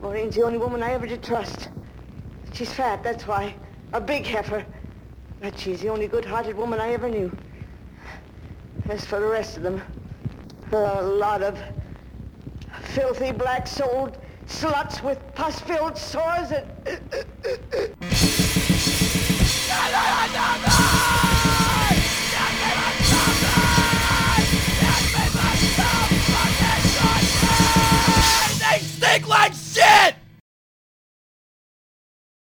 Maureen's the only woman I ever did trust. She's fat, that's why. A big heifer. But she's the only good-hearted woman I ever knew. As for the rest of them, they're a lot of filthy, black-souled sluts with pus-filled sores and... like shit!